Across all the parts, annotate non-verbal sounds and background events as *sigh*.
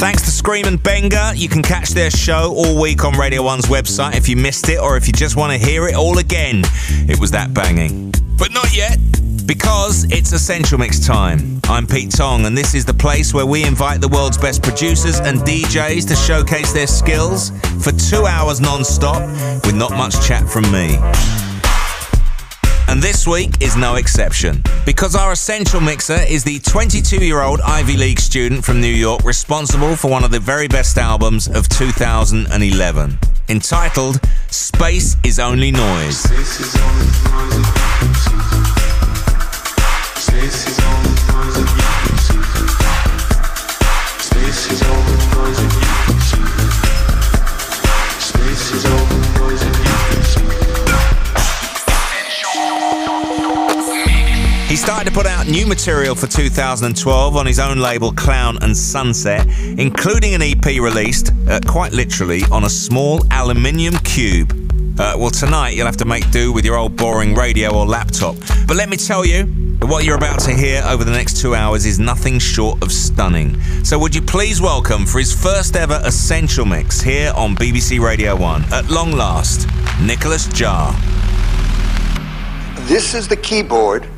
Thanks to Skream and Benga. You can catch their show all week on Radio 1's website if you missed it or if you just want to hear it all again. It was that banging. But not yet, because it's Essential Mix time. I'm Pete Tong, and this is the place where we invite the world's best producers and DJs to showcase their skills for two hours non stop with not much chat from me. And this week is no exception, because our essential mixer is the 22 year old Ivy League student from New York responsible for one of the very best albums of 2011, entitled Space is Only Noise. Space is only noise. Space is started to put out new material for 2012 on his own label Clown and Sunset, including an EP released, uh, quite literally, on a small aluminium cube. Uh, well, tonight you'll have to make do with your old boring radio or laptop. But let me tell you, what you're about to hear over the next two hours is nothing short of stunning. So, would you please welcome for his first ever Essential Mix here on BBC Radio 1, at long last, Nicolas Jaar. This is the keyboard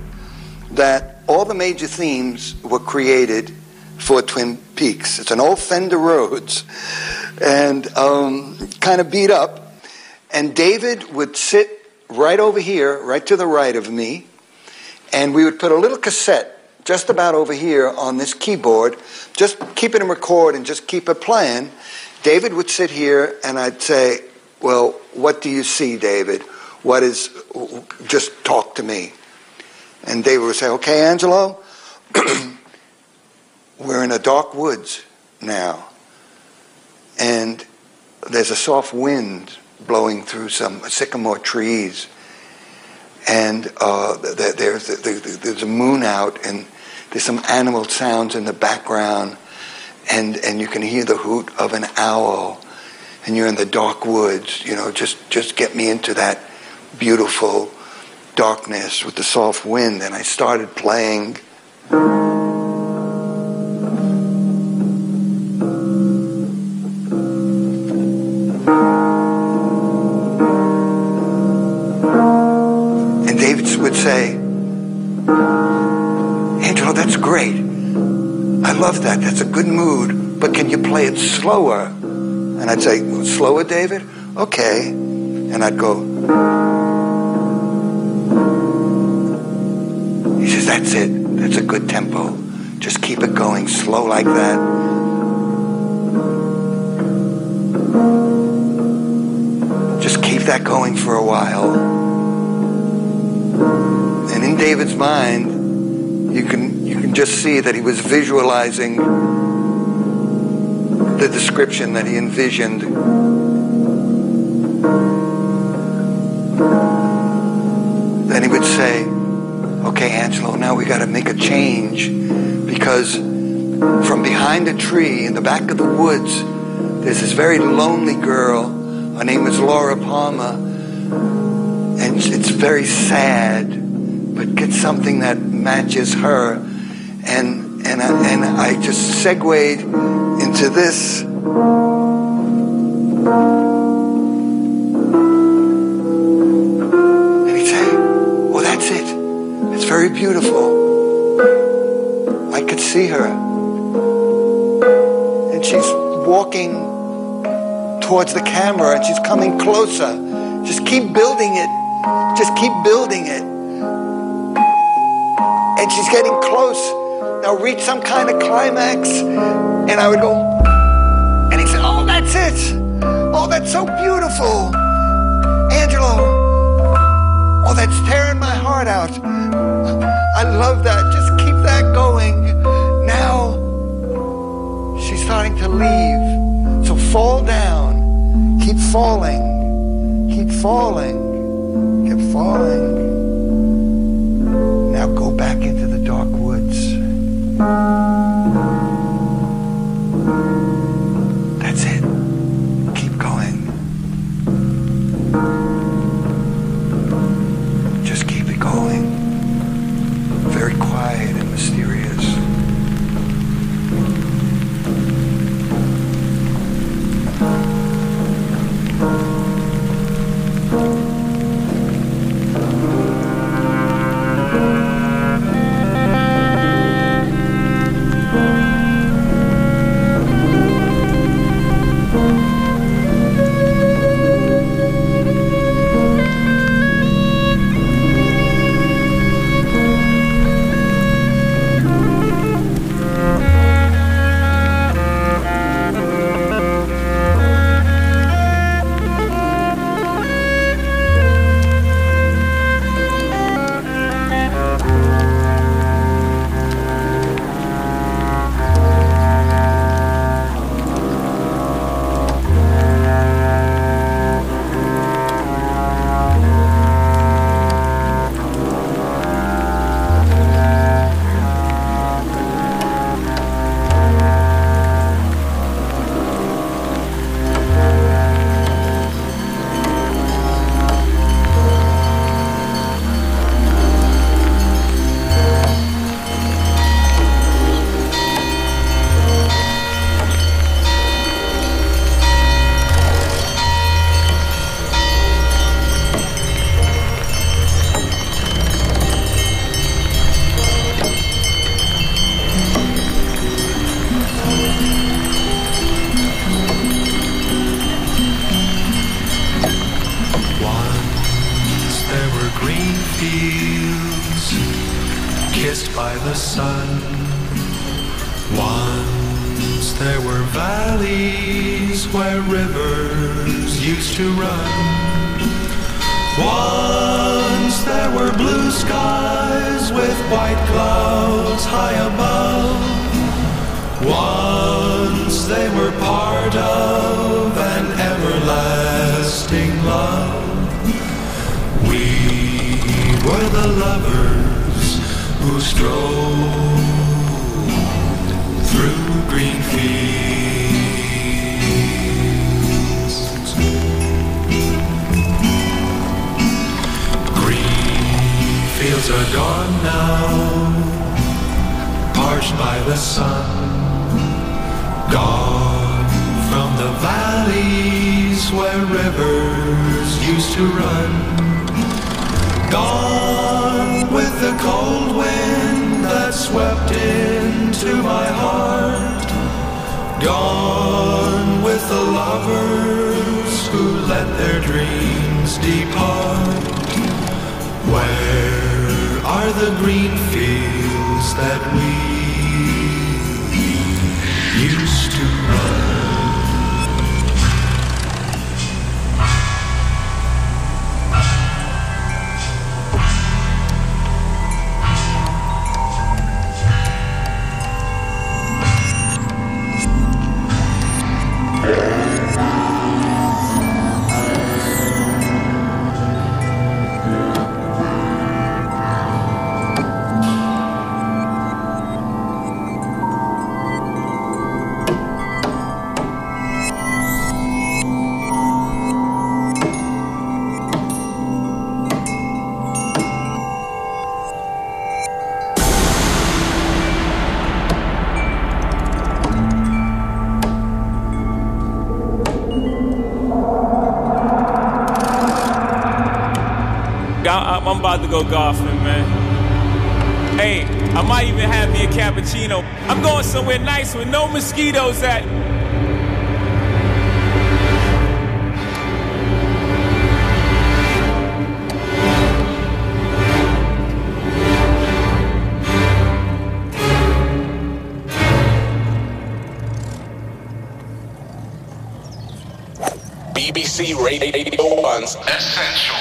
that all the major themes were created for Twin Peaks. It's an old Fender Rhodes and um, kind of beat up. And David would sit right over here, right to the right of me, and we would put a little cassette just about over here on this keyboard, just keep it in record and just keep it playing. David would sit here and I'd say, Well, what do you see, David? What is, just talk to me. And David would say, Okay, Angelo, *clears throat* we're in a dark woods now. And there's a soft wind blowing through some sycamore trees. And uh, there's, there's a moon out, and there's some animal sounds in the background. And, and you can hear the hoot of an owl. And you're in the dark woods. You know, just, just get me into that beautiful darkness with the soft wind, and I started playing. And David would say, Angelo, that's great. I love that. That's a good mood, but can you play it slower? And I'd say, Slower, David? Okay. And I'd go, That's it. That's a good tempo. Just keep it going slow like that. Just keep that going for a while. And in David's mind, you can you can just see that he was visualizing the description that he envisioned. Then he would say, okay, Angelo, now we got to make a change because from behind a tree in the back of the woods, there's this very lonely girl. Her name is Laura Palmer, and it's very sad, but get something that matches her. And and I, and I just segued into this. Very beautiful. I could see her. And she's walking towards the camera and she's coming closer. Just keep building it. Just keep building it. And she's getting close. Now reach some kind of climax. And I would go, and he said, Oh, that's it. Oh, that's so beautiful. Angelo. Oh, that's tearing my heart out. I love that. Just keep that going. Now, she's starting to leave. So fall down. Keep falling. Keep falling. Keep falling. Now go back into the dark woods. By the sun. Gone from the valleys where rivers used to run. Gone with the cold wind that swept into my heart. Gone with the lovers who let their dreams depart. Where are the green fields that we golfing, man. Hey, I might even have me a cappuccino. I'm going somewhere nice with no mosquitoes at. BBC Radio 1's Essential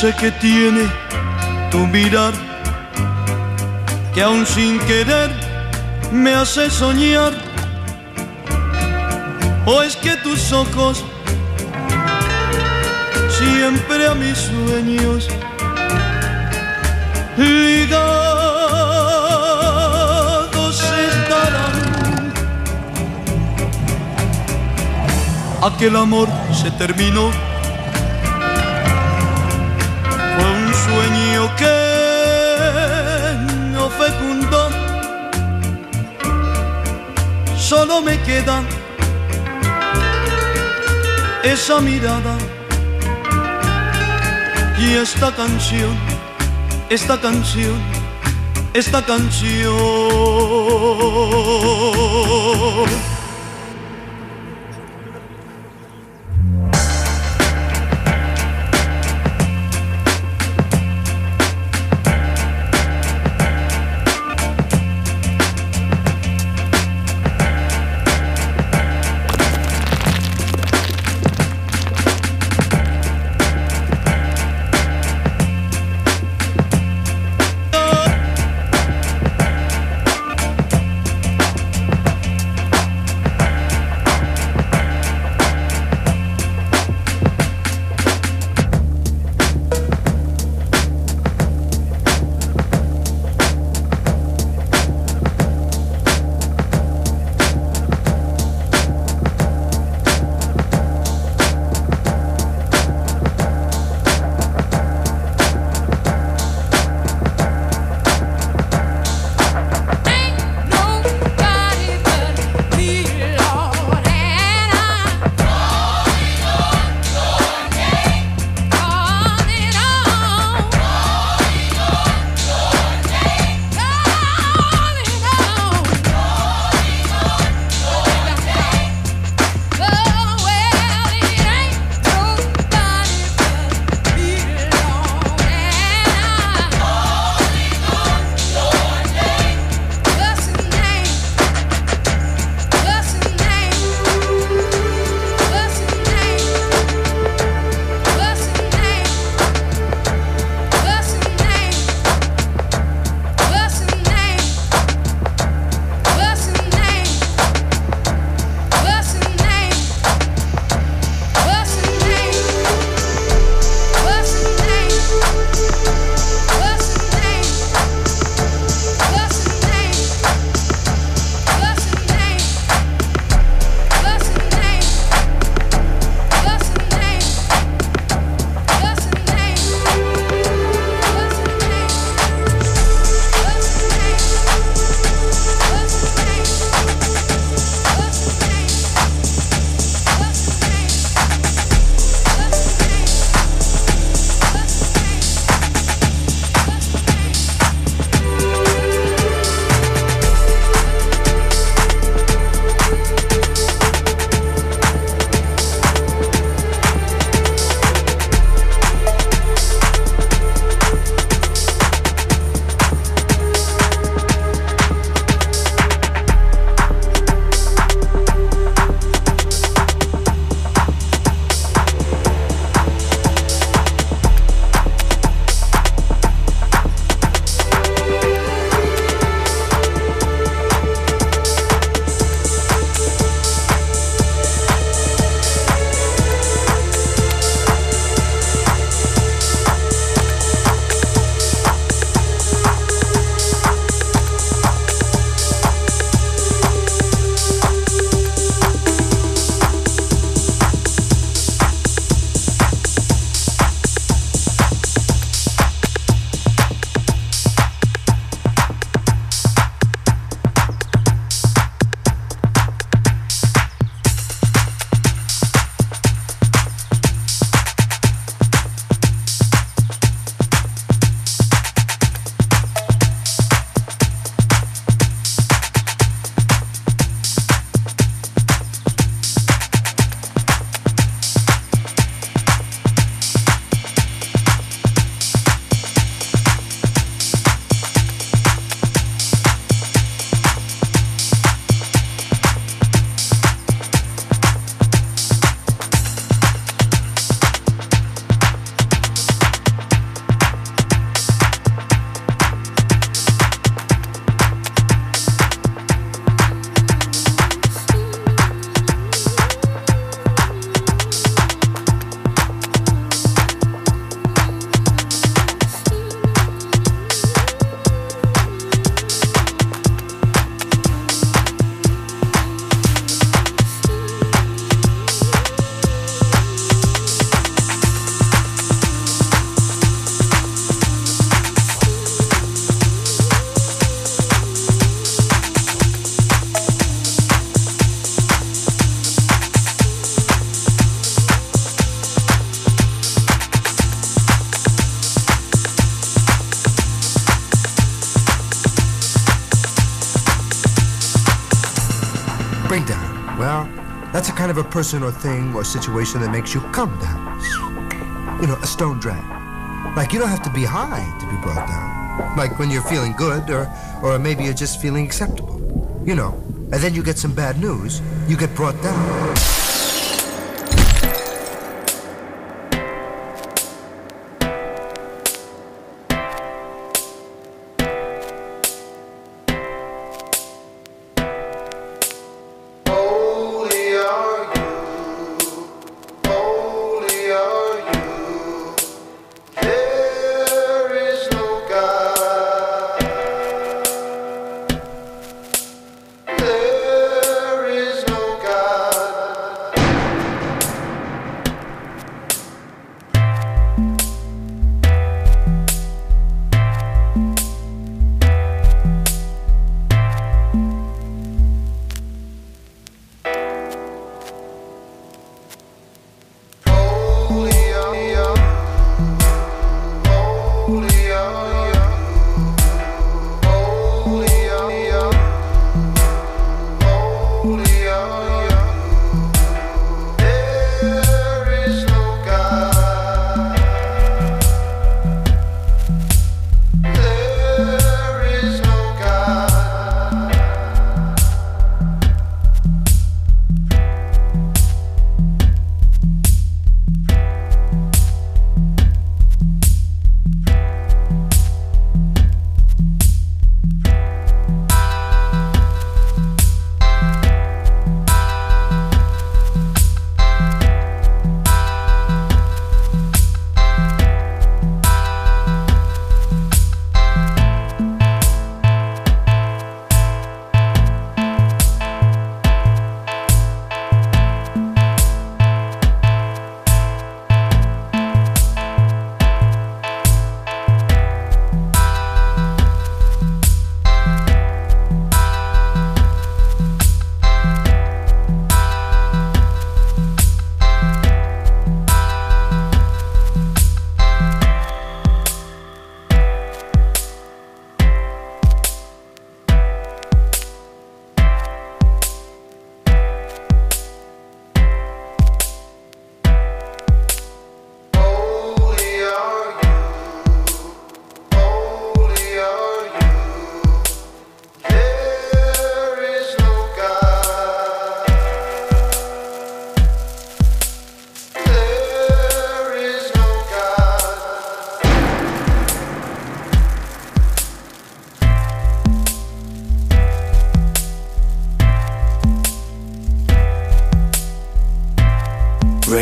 sé qué tiene tu mirar, que aún sin querer me hace soñar. O es que tus ojos siempre a mis sueños ligados estarán. Aquel amor se terminó esa mirada y esta canción, esta canción, esta canción. Person or thing or situation that makes you come down. You know, a stone drag. Like you don't have to be high to be brought down. Like when you're feeling good or or maybe you're just feeling acceptable. You know. And then you get some bad news, you get brought down.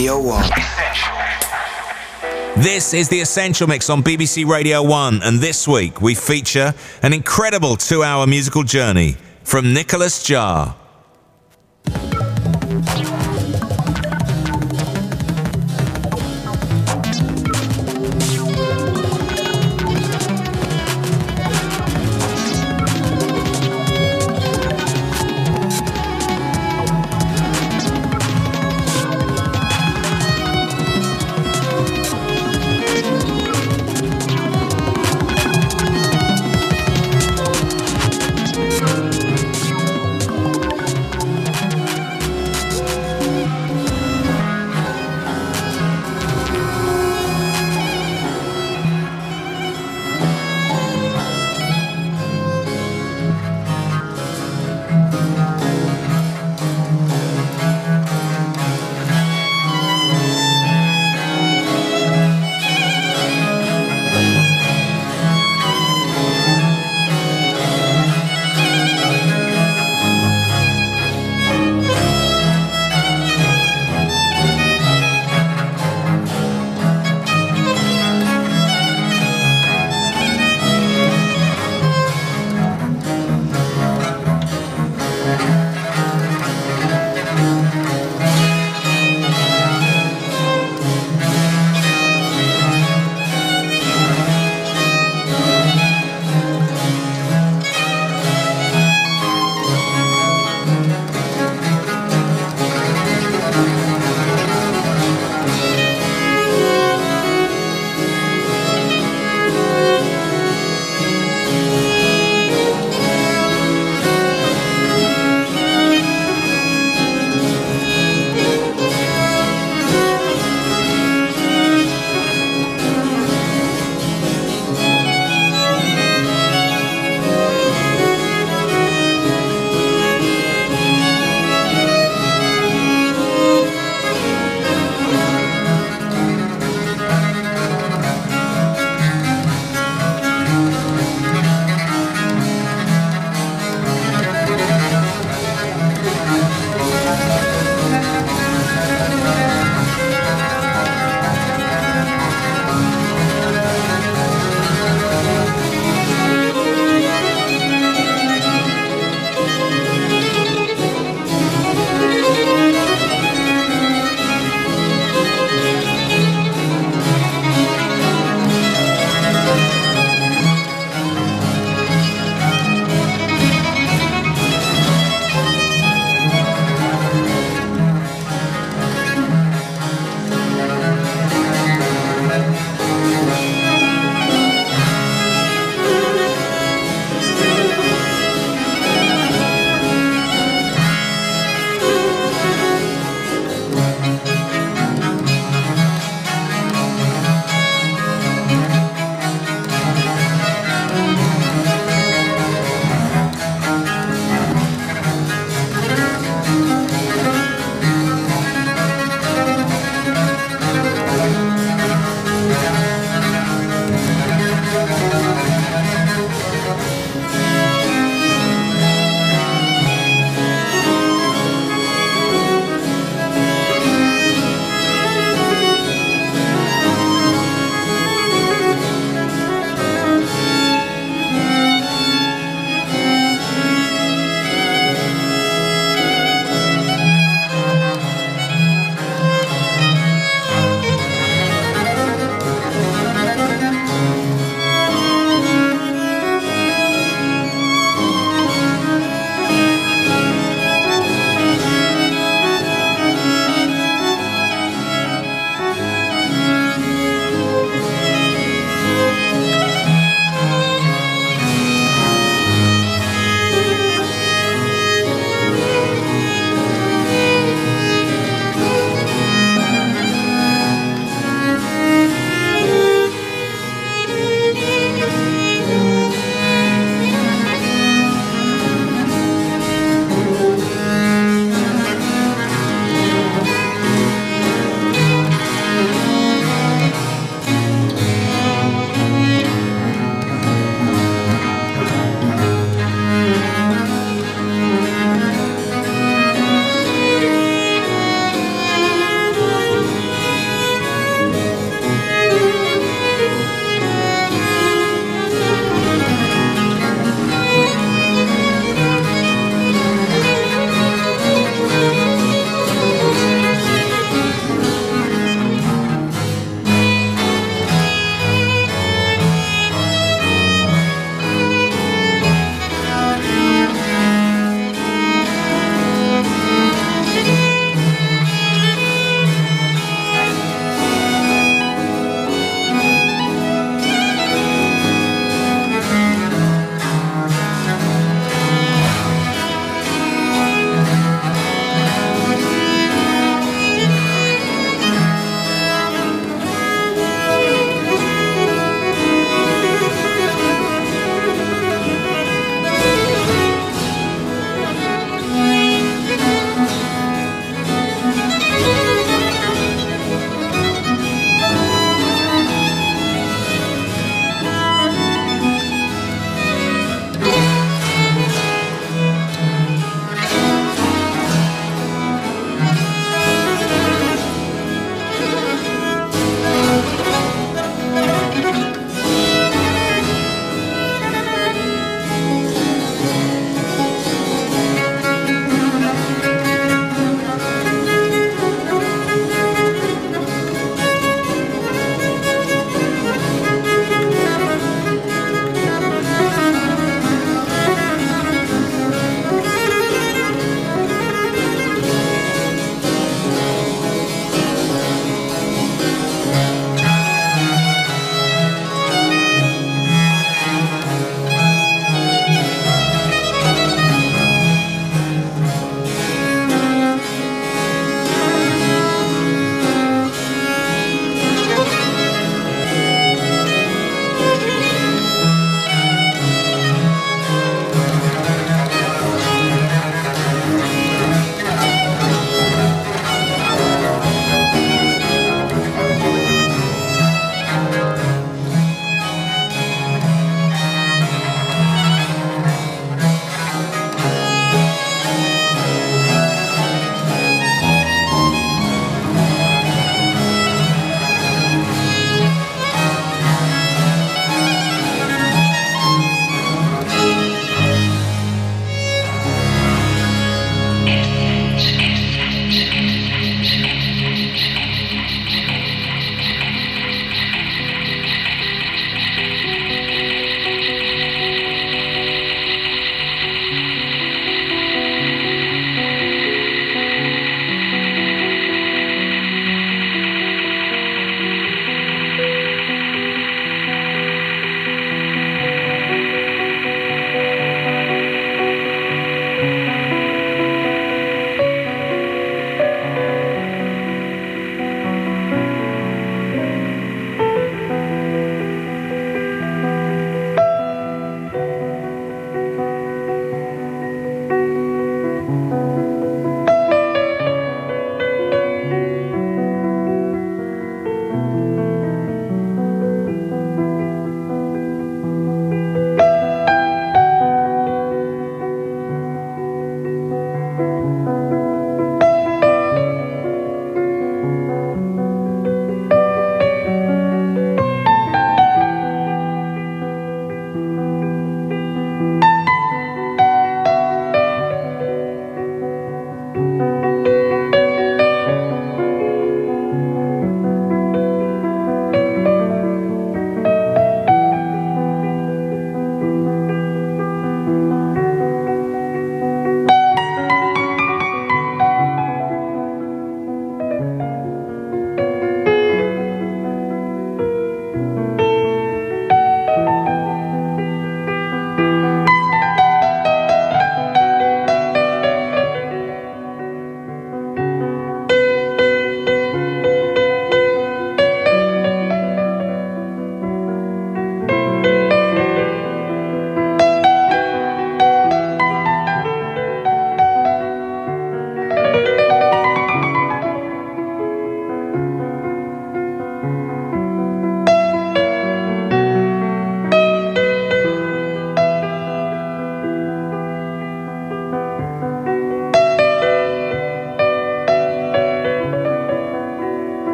Radio 1. This is the Essential Mix on BBC Radio 1, and this week we feature an incredible two hour musical journey from Nicolas Jaar.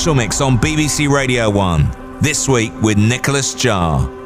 Essential Mix on BBC Radio 1. This week with Nicolas Jaar.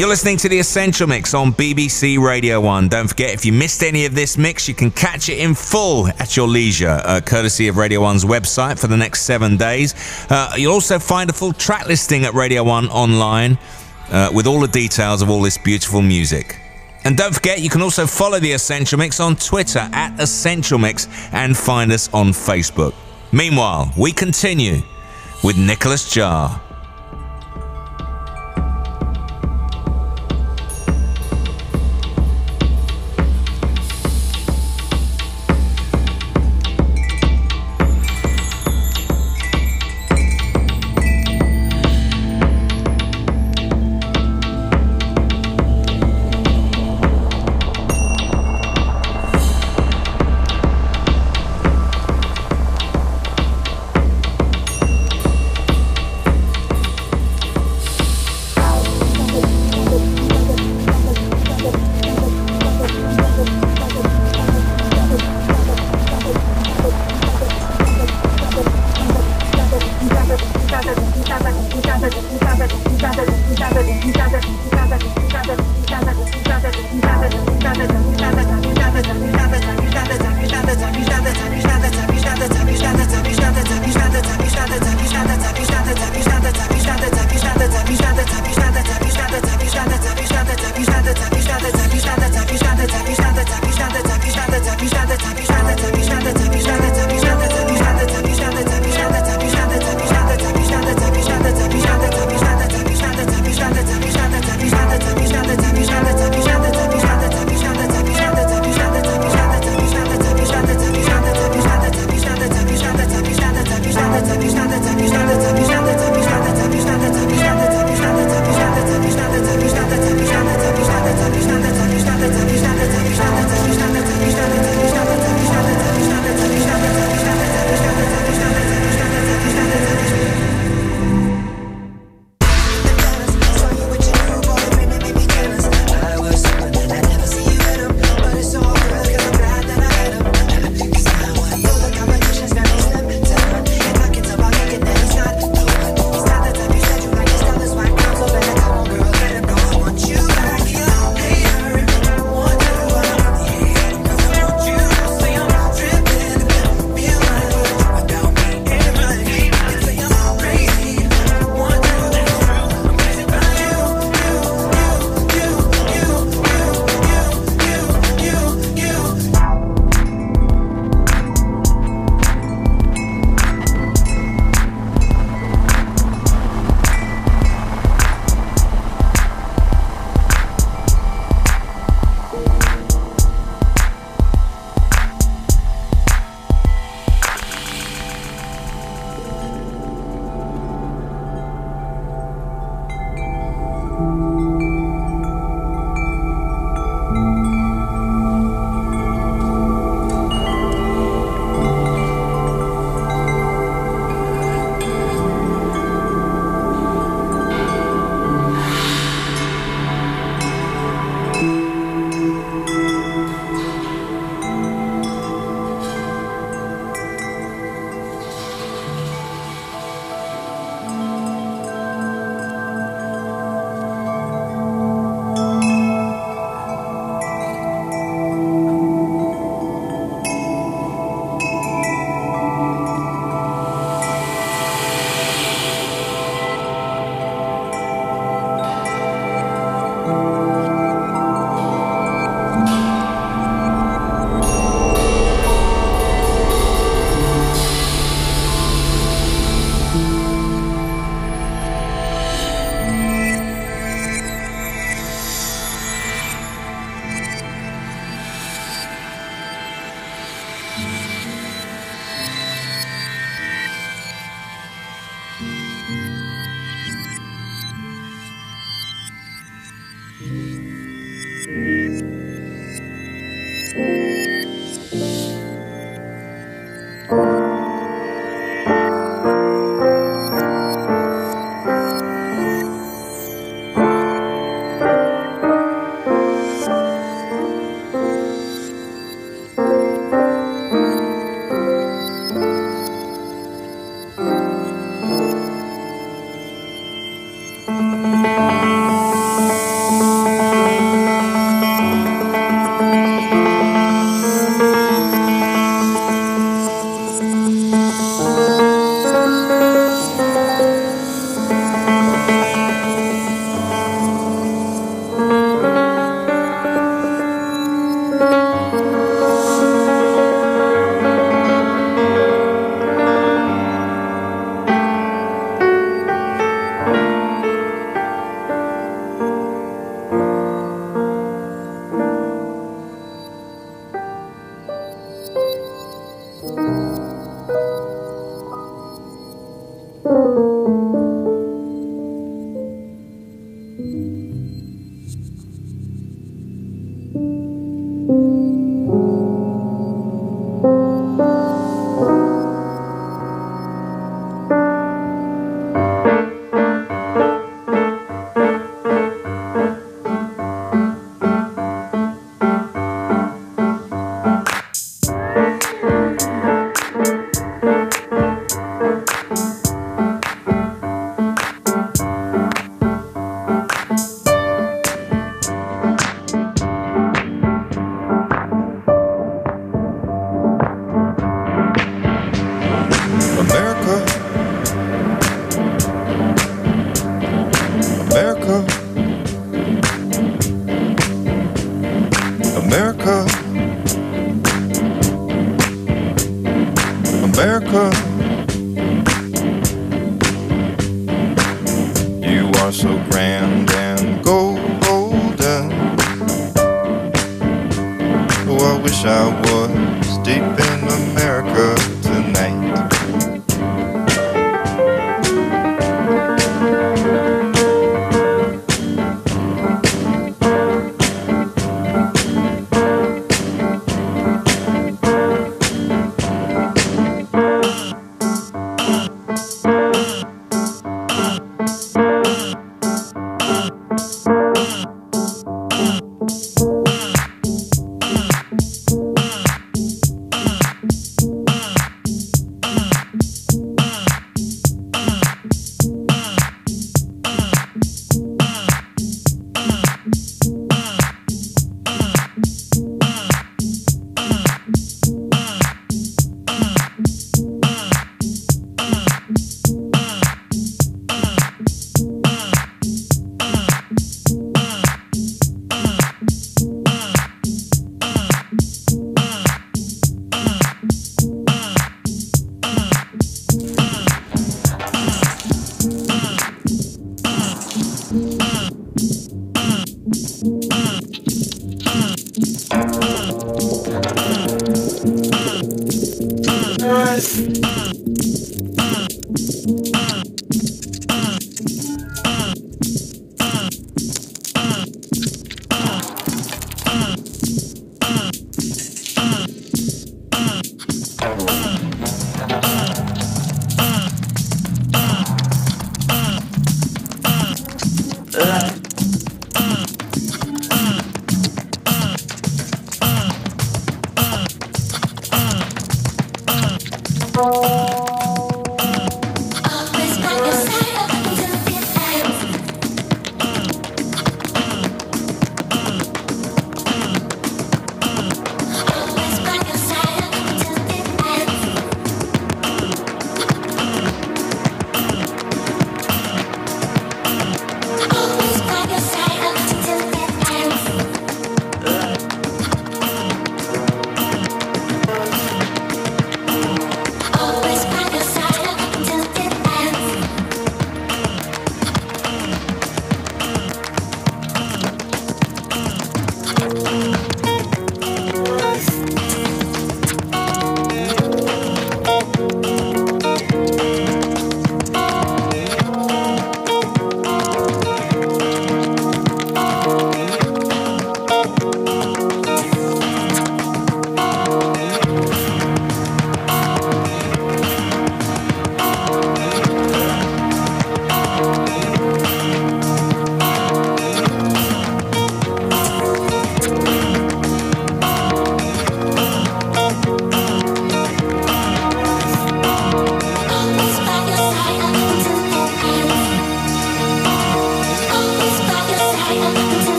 You're listening to The Essential Mix on BBC Radio 1. Don't forget, if you missed any of this mix, you can catch it in full at your leisure, uh, courtesy of Radio 1's website for the next seven days. Uh, you'll also find a full track listing at Radio 1 online uh, with all the details of all this beautiful music. And don't forget, you can also follow The Essential Mix on Twitter at Essential Mix and find us on Facebook. Meanwhile, we continue with Nicolas Jaar.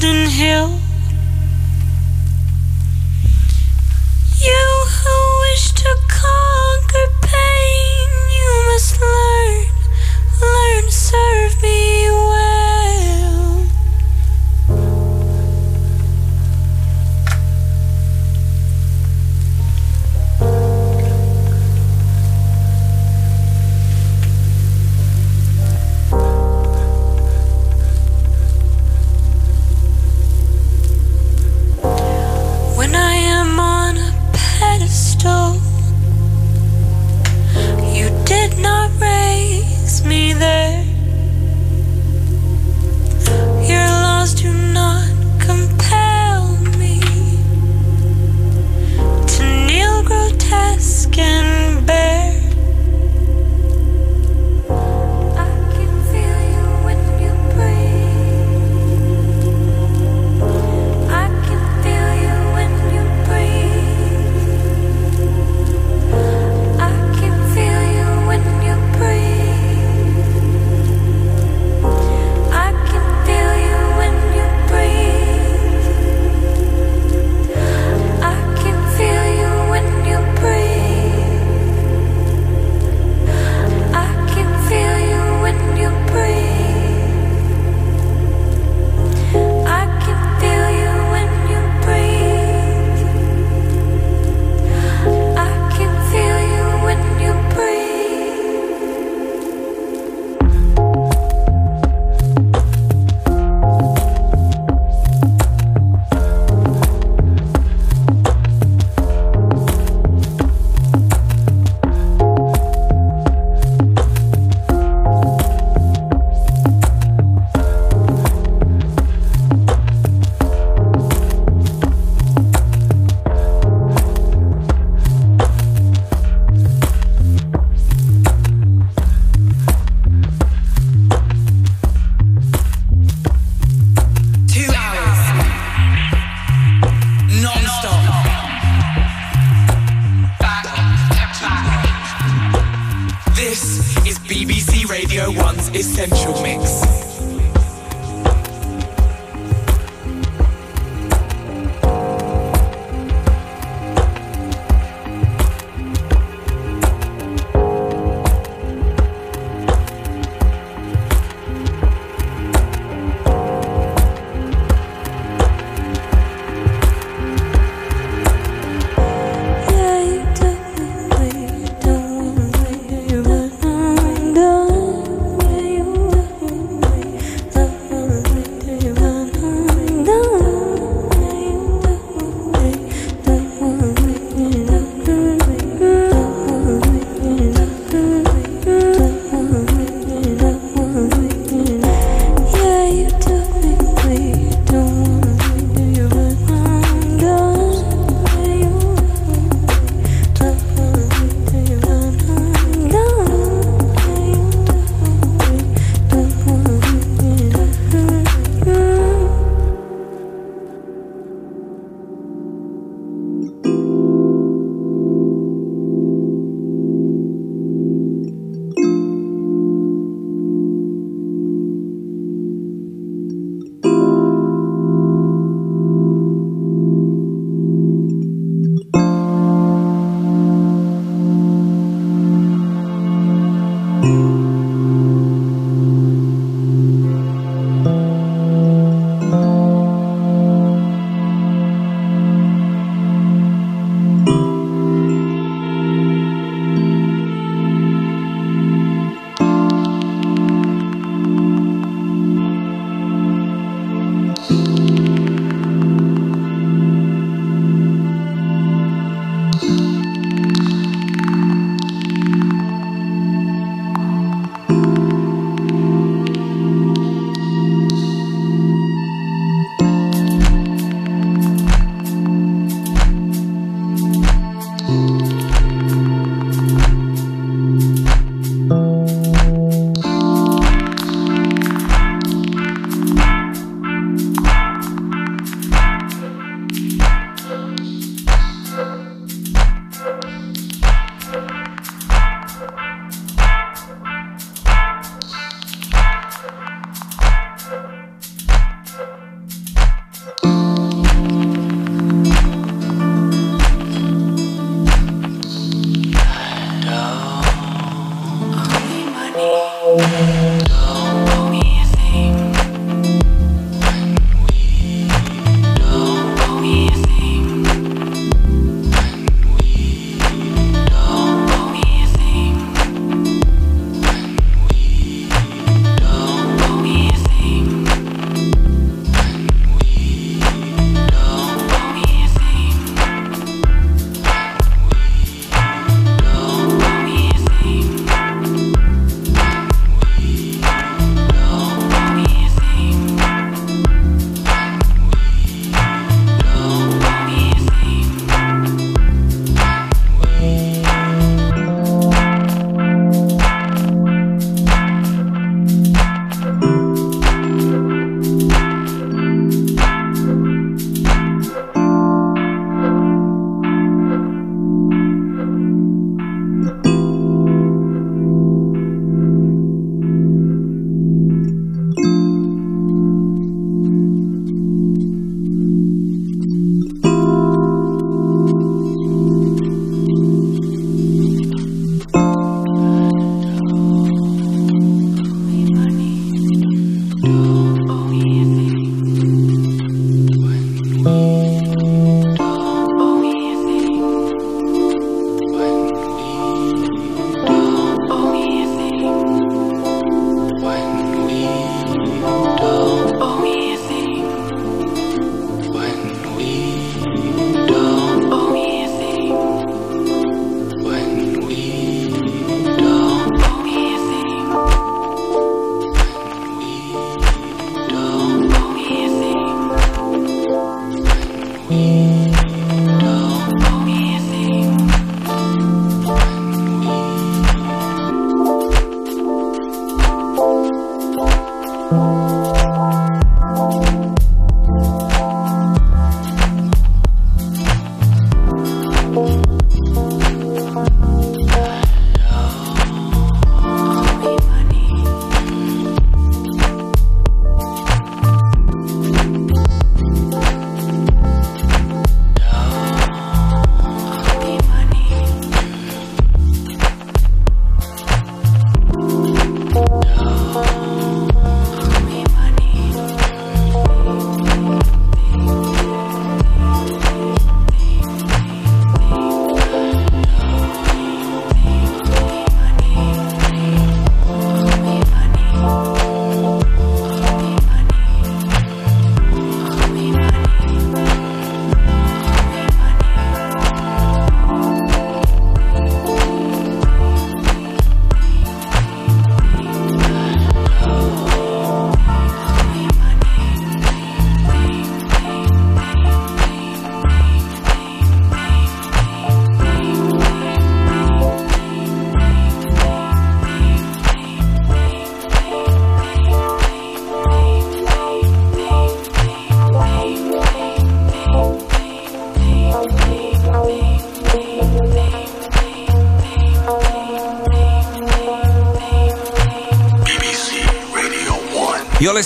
You who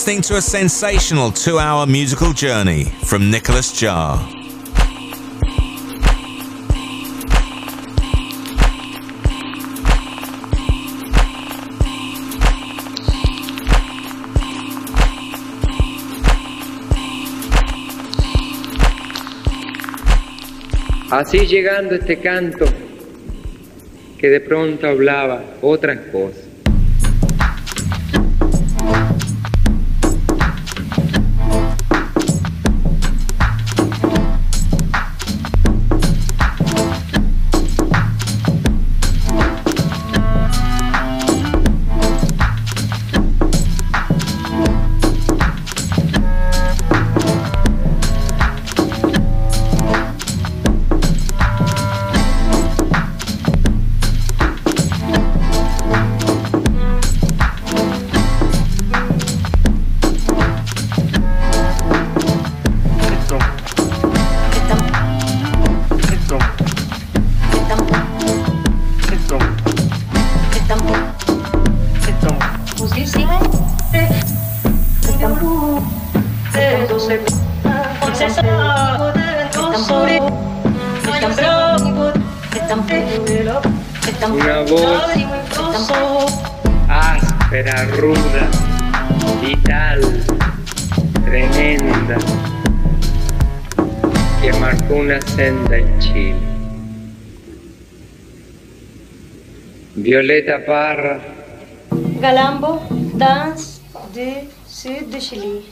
listening to a sensational two hour musical journey from Nicolas Jaar. Así llegando este canto que de pronto hablaba otras cosas. Violeta Parra, Galambo, danse du sud du Chili.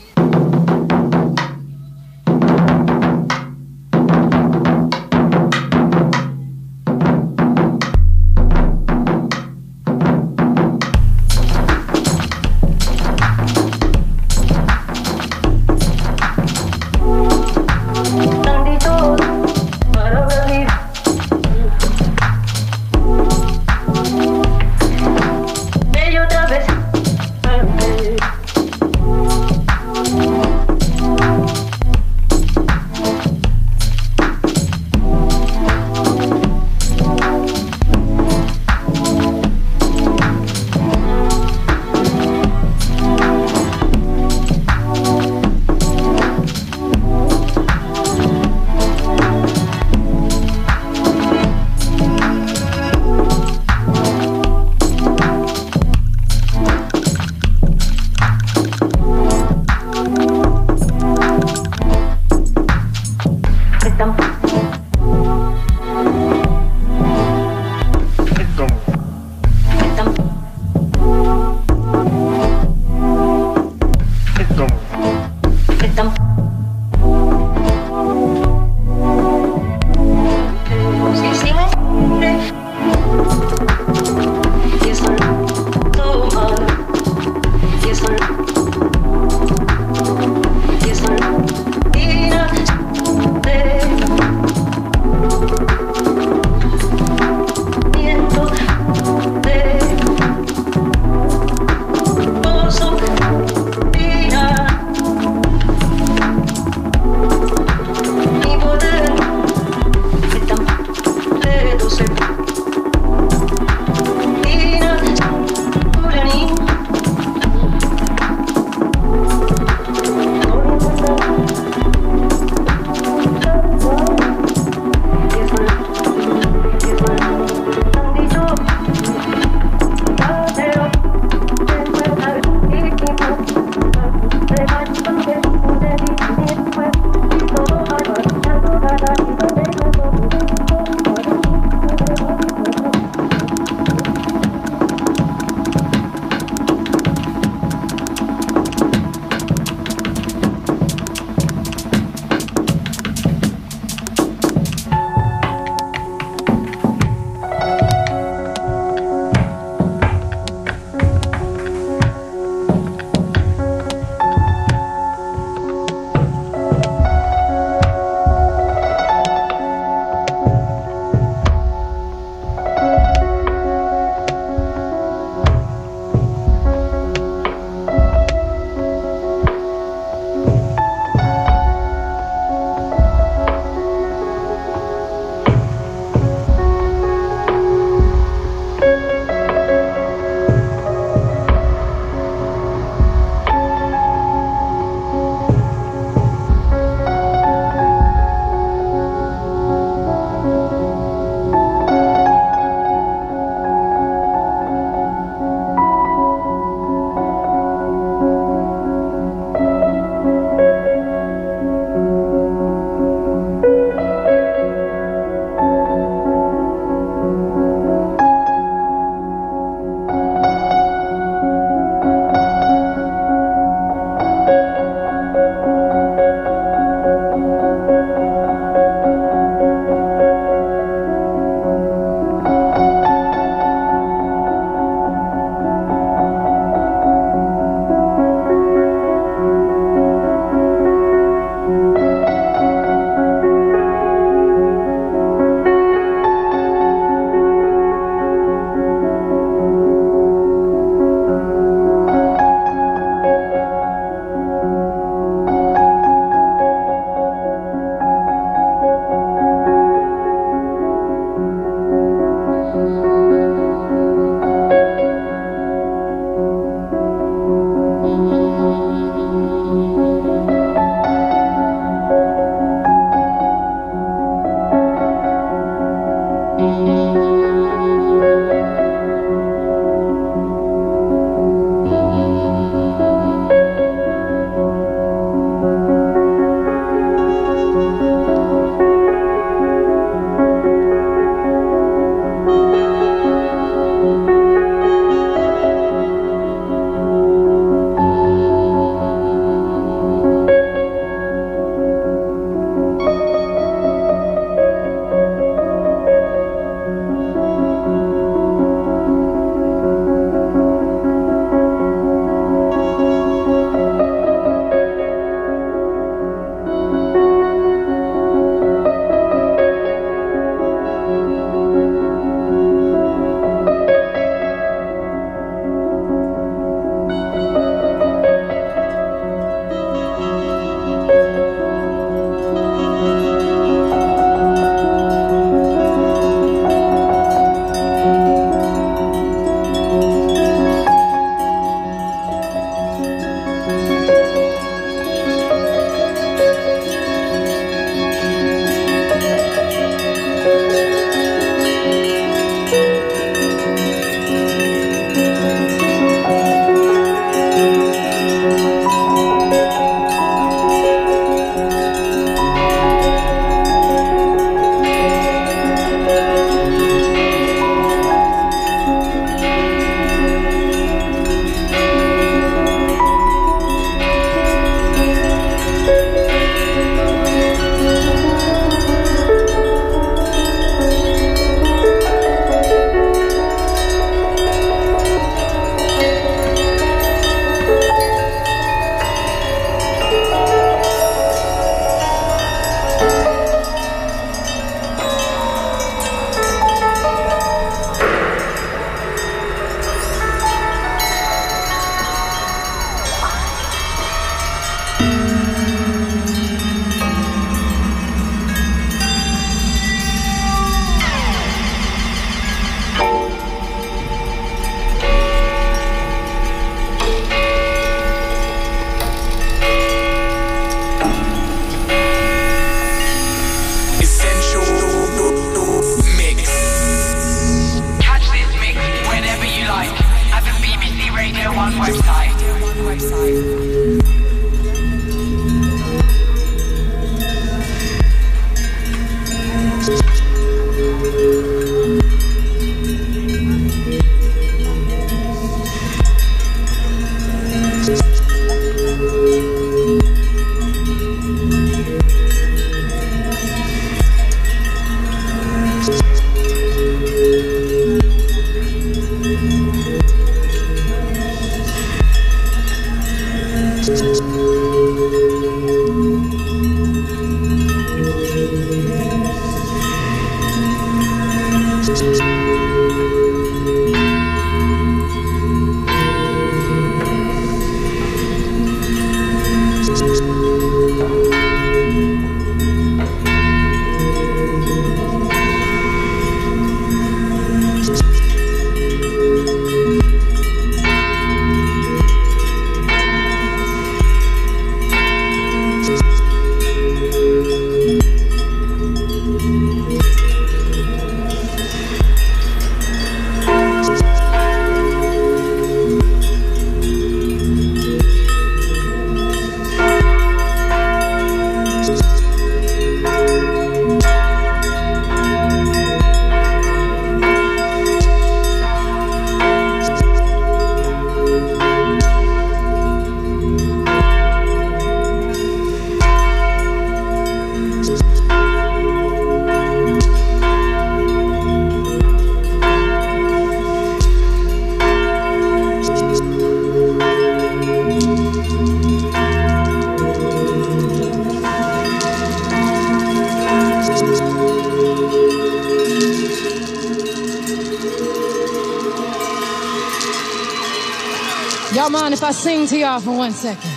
sing to y'all for one second.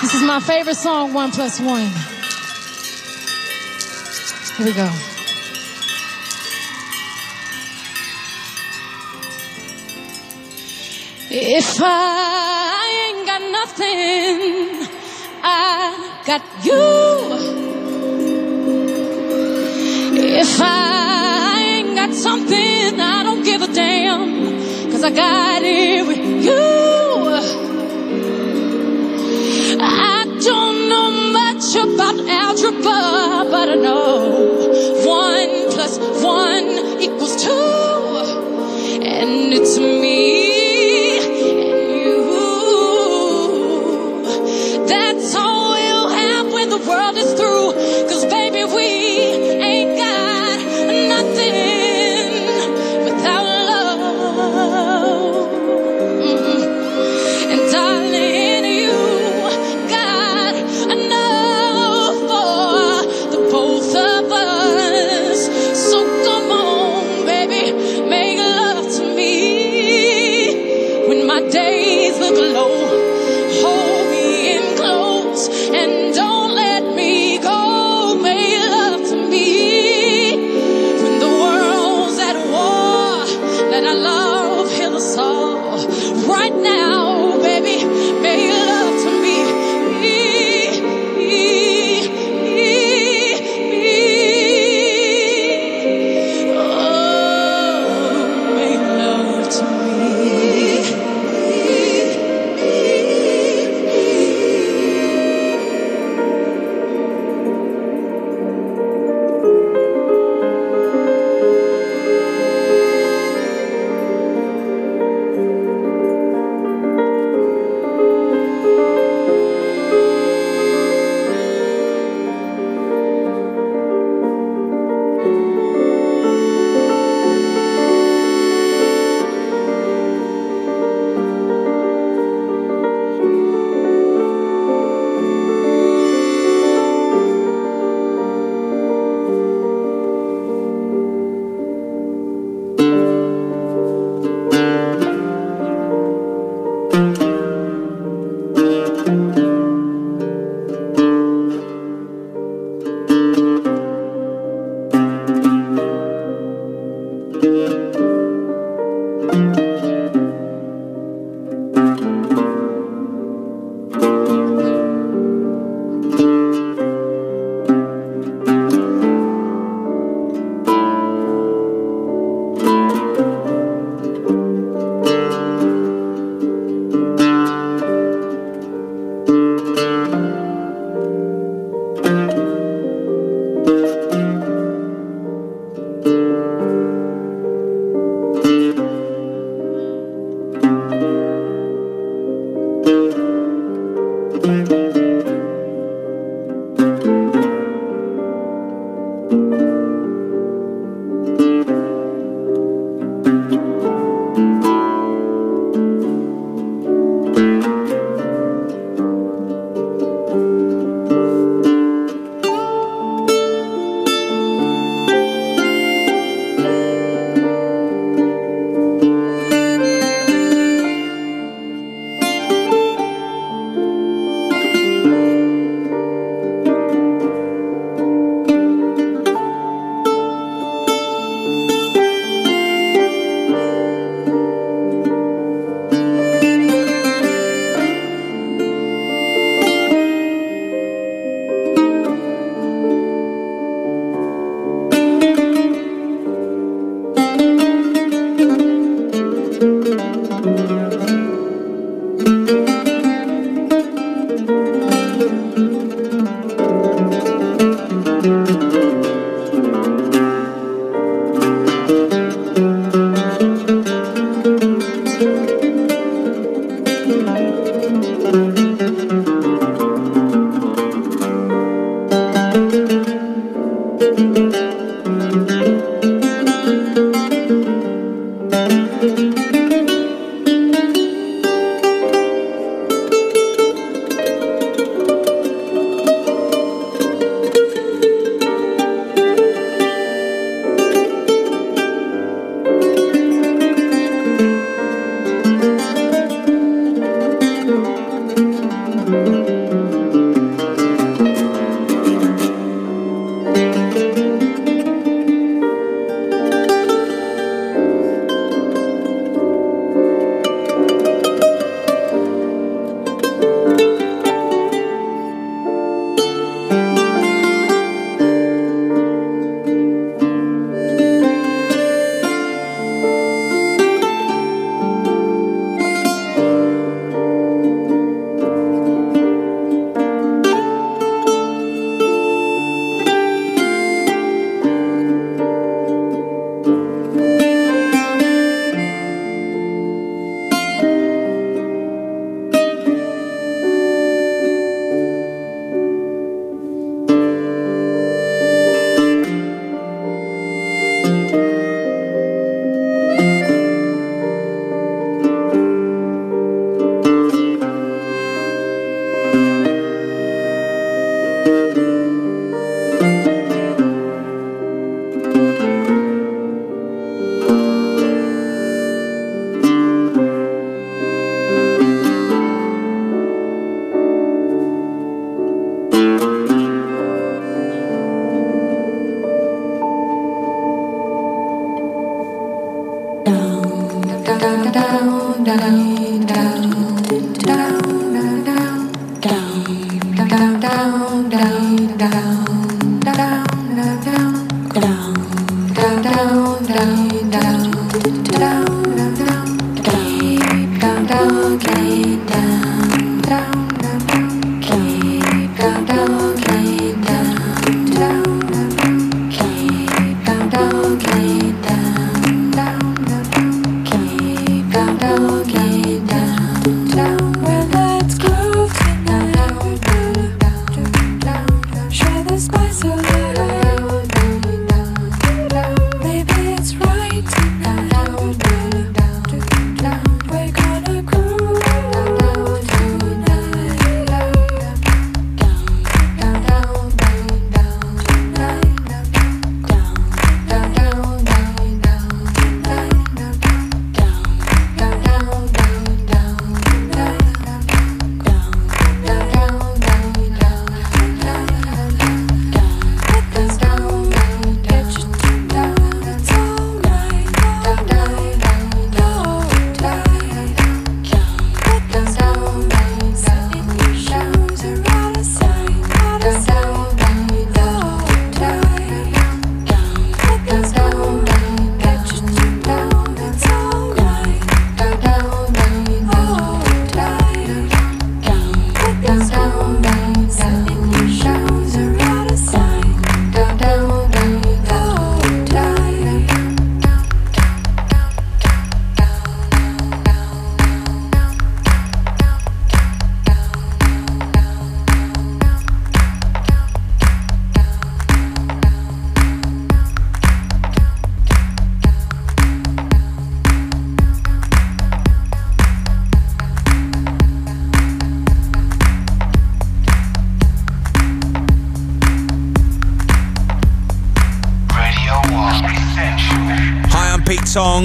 This is my favorite song, One Plus One. Here we go. If I ain't got nothing, I got you. If I ain't got something, I don't give a damn, cause I got everything. I don't know much about algebra, but I know one plus one equals two, and it's me. and you. That's all we'll have when the world is through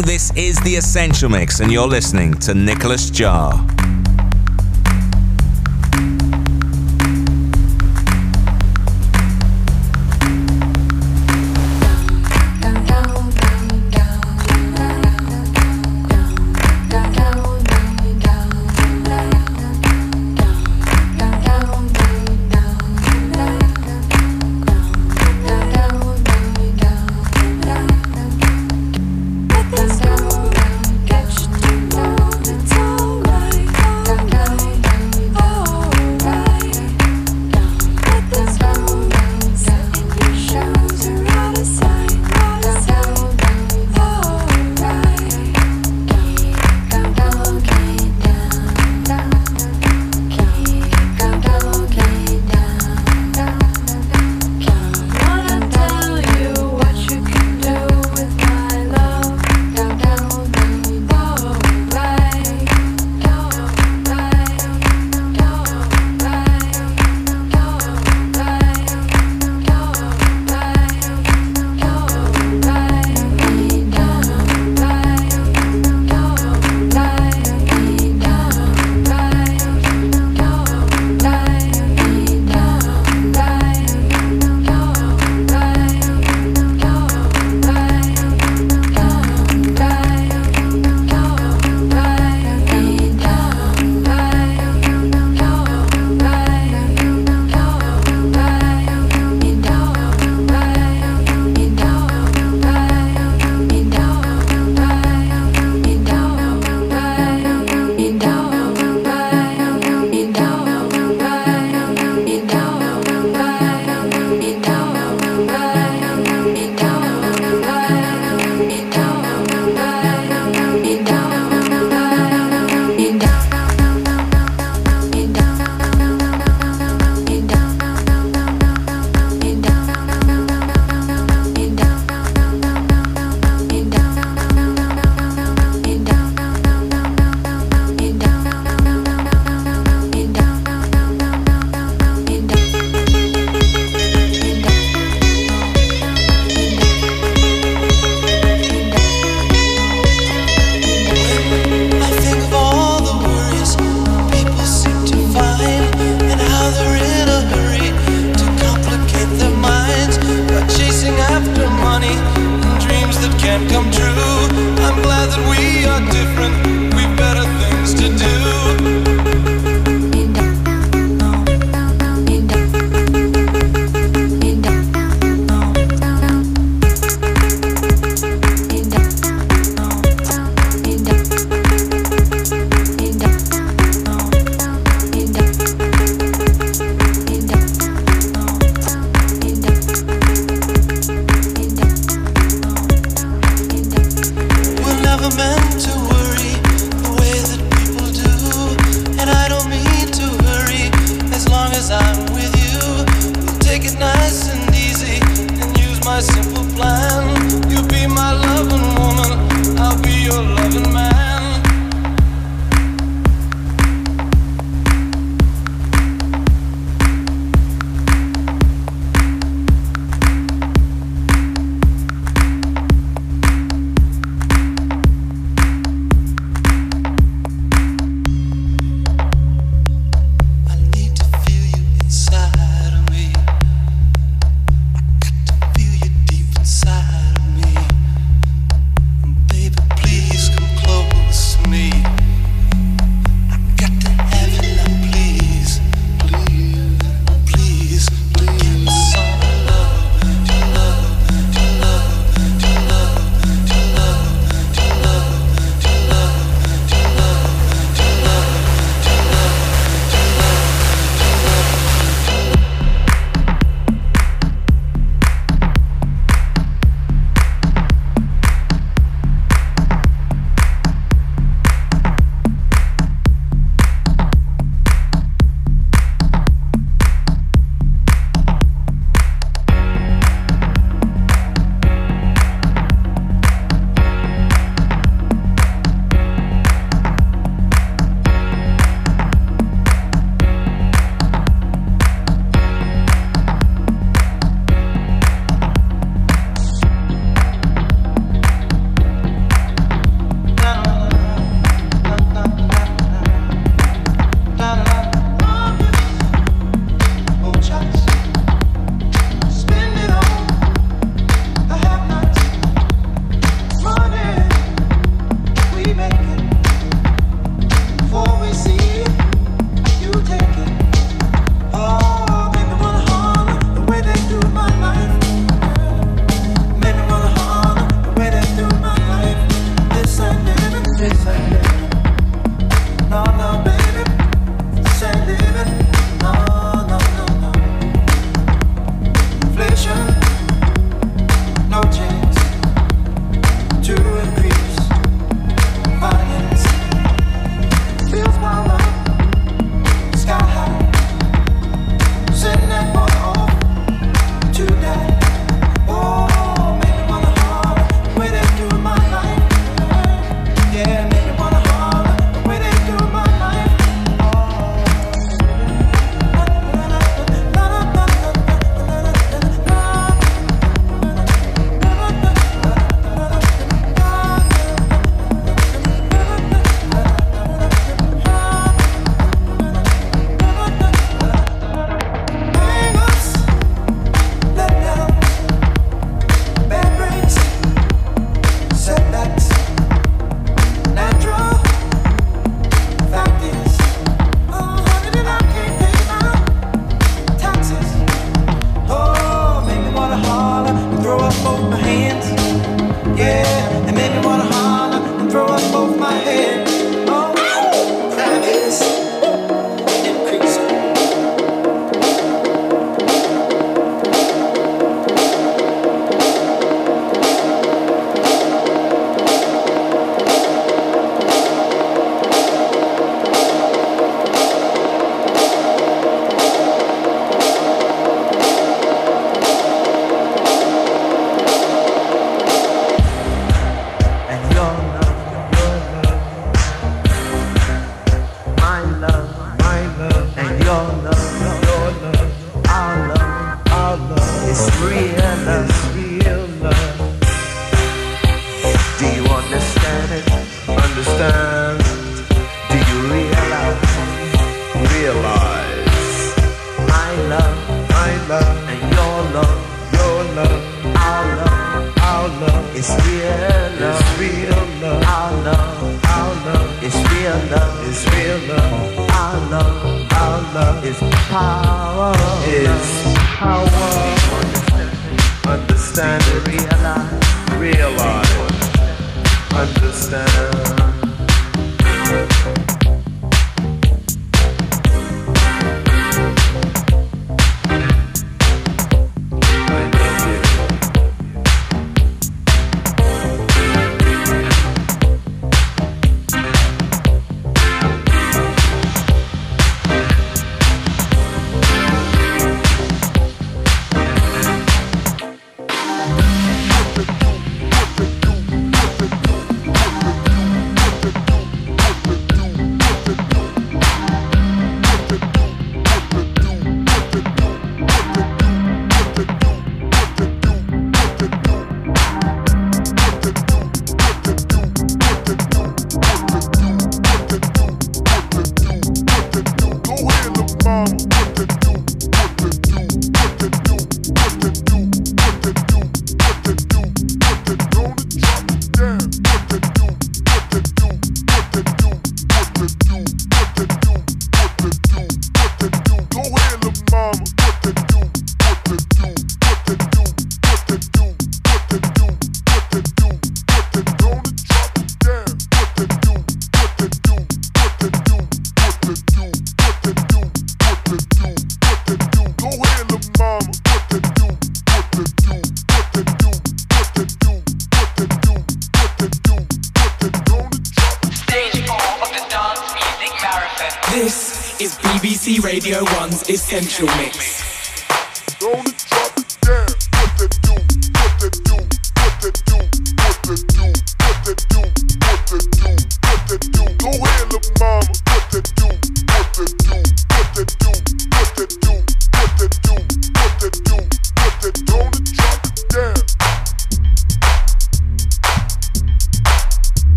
This is The Essential Mix, and you're listening to Nicolas Jaar.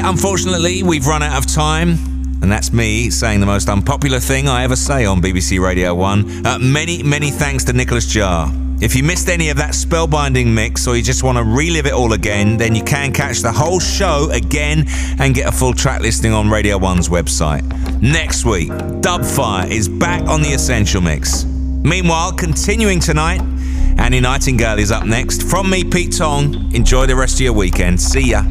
It. Unfortunately, we've run out of time. And that's me saying the most unpopular thing I ever say on BBC Radio 1. Uh, many, many thanks to Nicolas Jaar. If you missed any of that spellbinding mix or you just want to relive it all again, then you can catch the whole show again and get a full track listing on Radio 1's website. Next week, Dubfire is back on the Essential Mix. Meanwhile, continuing tonight, Annie Nightingale is up next. From me, Pete Tong, enjoy the rest of your weekend. See ya.